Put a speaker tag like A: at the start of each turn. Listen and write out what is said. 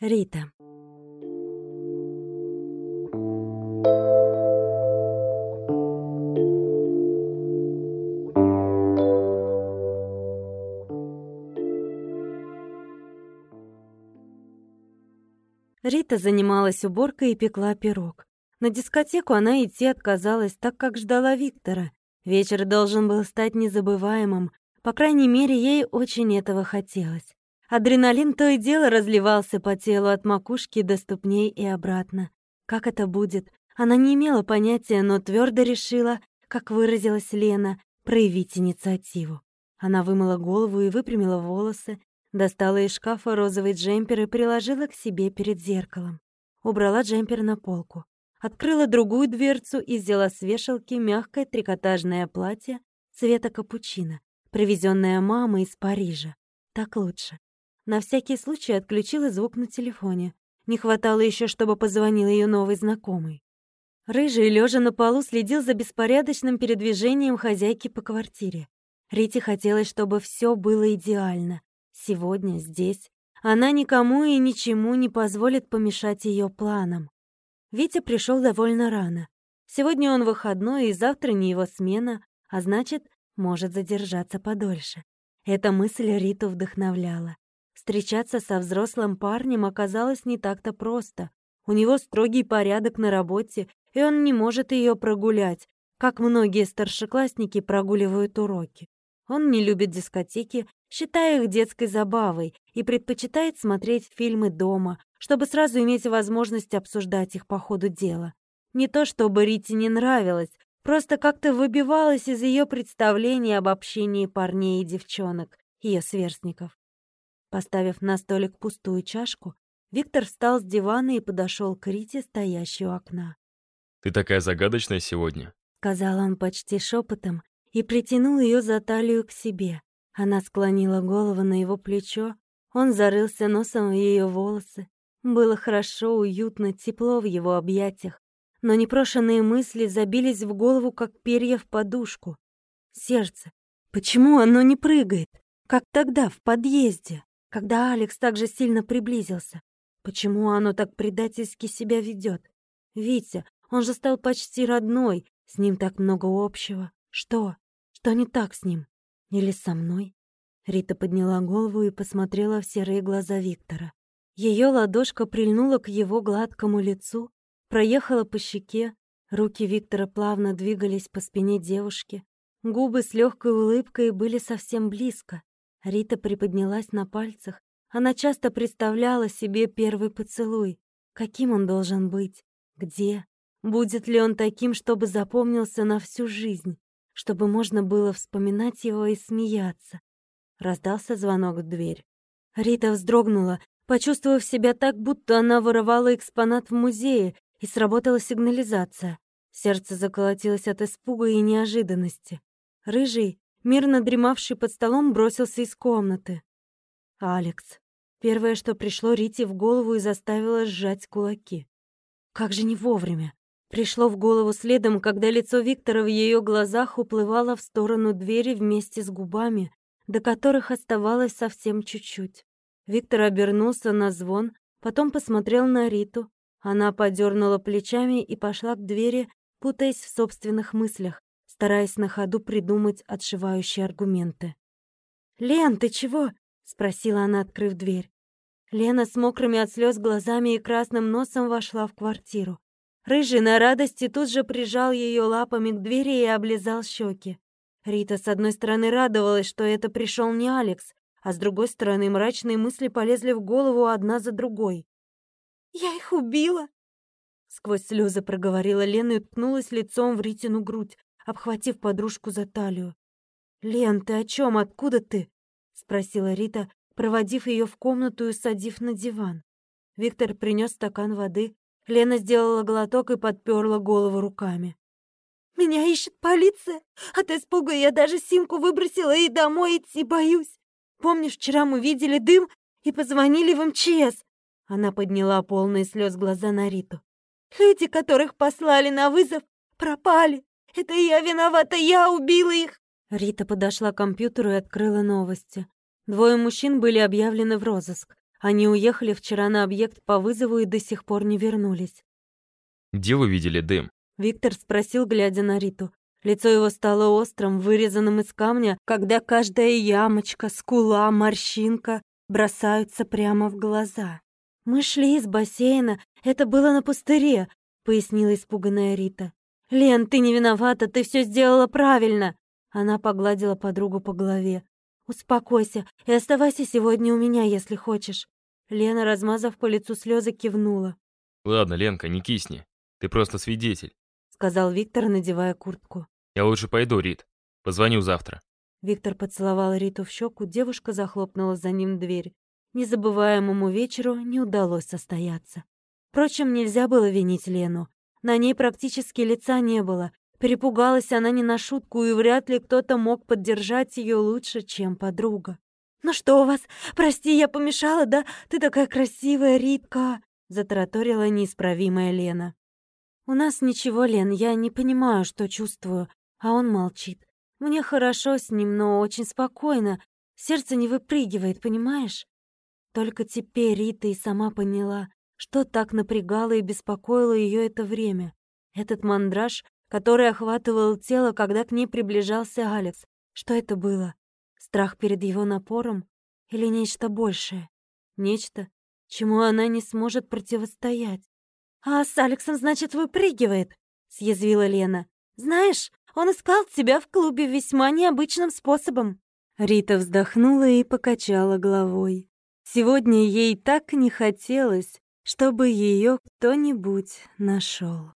A: Рита. Рита занималась уборкой и пекла пирог. На дискотеку она идти отказалась, так как ждала Виктора. Вечер должен был стать незабываемым, по крайней мере, ей очень этого хотелось. Адреналин то и дело разливался по телу от макушки до ступней и обратно. Как это будет? Она не имела понятия, но твердо решила, как выразилась Лена, проявить инициативу. Она вымыла голову и выпрямила волосы, достала из шкафа розовый джемпер и приложила к себе перед зеркалом. Убрала джемпер на полку. Открыла другую дверцу и взяла с вешалки мягкое трикотажное платье цвета капучино, привезенное мамой из Парижа. Так лучше. На всякий случай отключила звук на телефоне. Не хватало еще, чтобы позвонил ее новый знакомый. Рыжий, лежа на полу, следил за беспорядочным передвижением хозяйки по квартире. Рите хотелось, чтобы все было идеально. Сегодня, здесь. Она никому и ничему не позволит помешать ее планам. Витя пришел довольно рано. Сегодня он выходной, и завтра не его смена, а значит, может задержаться подольше. Эта мысль Риту вдохновляла. Встречаться со взрослым парнем оказалось не так-то просто. У него строгий порядок на работе, и он не может ее прогулять, как многие старшеклассники прогуливают уроки. Он не любит дискотеки, считая их детской забавой, и предпочитает смотреть фильмы дома, чтобы сразу иметь возможность обсуждать их по ходу дела. Не то чтобы Рите не нравилось, просто как-то выбивалось из ее представлений об общении парней и девчонок, ее сверстников. Поставив на столик пустую чашку, Виктор встал с дивана и подошел к Рите, стоящей у окна.
B: «Ты такая загадочная сегодня», —
A: сказал он почти шепотом и притянул ее за талию к себе. Она склонила голову на его плечо, он зарылся носом в ее волосы. Было хорошо, уютно, тепло в его объятиях, но непрошенные мысли забились в голову, как перья в подушку. Сердце. Почему оно не прыгает, как тогда в подъезде? Когда Алекс так же сильно приблизился. Почему оно так предательски себя ведет? Витя, он же стал почти родной, с ним так много общего. Что? Что не так с ним? Или со мной? Рита подняла голову и посмотрела в серые глаза Виктора. Ее ладошка прильнула к его гладкому лицу, проехала по щеке, руки Виктора плавно двигались по спине девушки, губы с легкой улыбкой были совсем близко. Рита приподнялась на пальцах. Она часто представляла себе первый поцелуй. Каким он должен быть? Где? Будет ли он таким, чтобы запомнился на всю жизнь? Чтобы можно было вспоминать его и смеяться? Раздался звонок в дверь. Рита вздрогнула, почувствовав себя так, будто она воровала экспонат в музее, и сработала сигнализация. Сердце заколотилось от испуга и неожиданности. Рыжий, мирно дремавший под столом, бросился из комнаты. Алекс. Первое, что пришло Рите в голову и заставило сжать кулаки. Как же не вовремя. Пришло в голову следом, когда лицо Виктора в ее глазах уплывало в сторону двери вместе с губами, до которых оставалось совсем чуть-чуть. Виктор обернулся на звон, потом посмотрел на Риту. Она подернула плечами и пошла к двери, путаясь в собственных мыслях стараясь на ходу придумать отшивающие аргументы. «Лен, ты чего?» — спросила она, открыв дверь. Лена с мокрыми от слез глазами и красным носом вошла в квартиру. Рыжий на радости тут же прижал ее лапами к двери и облизал щеки. Рита с одной стороны радовалась, что это пришел не Алекс, а с другой стороны мрачные мысли полезли в голову одна за другой. «Я их убила!» Сквозь слезы проговорила Лена и уткнулась лицом в Ритину грудь обхватив подружку за талию. «Лен, ты о чем? Откуда ты?» — спросила Рита, проводив ее в комнату и садив на диван. Виктор принес стакан воды. Лена сделала глоток и подперла голову руками. «Меня ищет полиция! От испуга я даже Симку выбросила и домой идти боюсь! Помнишь, вчера мы видели дым и позвонили в МЧС?» Она подняла полные слез глаза на Риту. «Люди, которых послали на вызов, пропали. Это я виновата, я убила их!» Рита подошла к компьютеру и открыла новости. Двое мужчин были объявлены в розыск. Они уехали вчера на объект по вызову и до сих пор не вернулись.
B: Где вы видели дым?
A: Виктор спросил, глядя на Риту. Лицо его стало острым, вырезанным из камня, когда каждая ямочка, скула, морщинка бросаются прямо в глаза. «Мы шли из бассейна, это было на пустыре», — пояснила испуганная Рита. «Лен, ты не виновата, ты все сделала правильно!» Она погладила подругу по голове. «Успокойся и оставайся сегодня у меня, если хочешь». Лена, размазав по лицу слезы, кивнула.
B: «Ладно, Ленка, не кисни. Ты просто свидетель», —
A: сказал Виктор, надевая куртку.
B: «Я лучше пойду, Рит. Позвоню завтра».
A: Виктор поцеловал Риту в щеку, девушка захлопнула за ним дверь. Незабываемому вечеру не удалось состояться. Впрочем, нельзя было винить Лену. На ней практически лица не было, Перепугалась она не на шутку, и вряд ли кто-то мог поддержать ее лучше, чем подруга. «Ну что у вас? Прости, я помешала, да? Ты такая красивая, Ритка!» — затараторила неисправимая Лена. «У нас ничего, Лен, я не понимаю, что чувствую». А он молчит. «Мне хорошо с ним, но очень спокойно. Сердце не выпрыгивает, понимаешь?» Только теперь Рита и сама поняла, что так напрягало и беспокоило ее это время. Этот мандраж, который охватывал тело, когда к ней приближался Алекс. Что это было? Страх перед его напором или нечто большее? Нечто, чему она не сможет противостоять. «А с Алексом, значит, выпрыгивает?» — съязвила Лена. «Знаешь, он искал тебя в клубе весьма необычным способом». Рита вздохнула и покачала головой. Сегодня ей так не хотелось, чтобы ее кто-нибудь нашел.